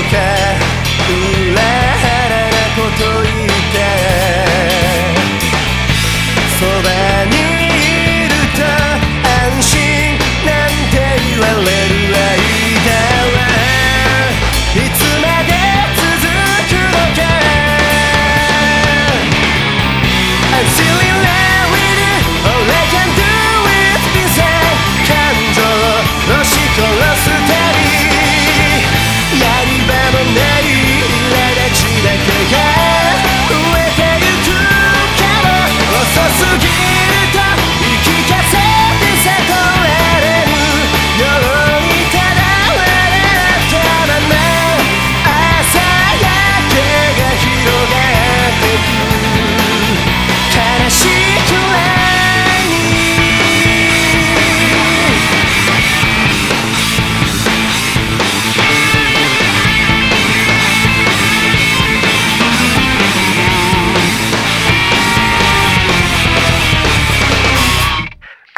okay.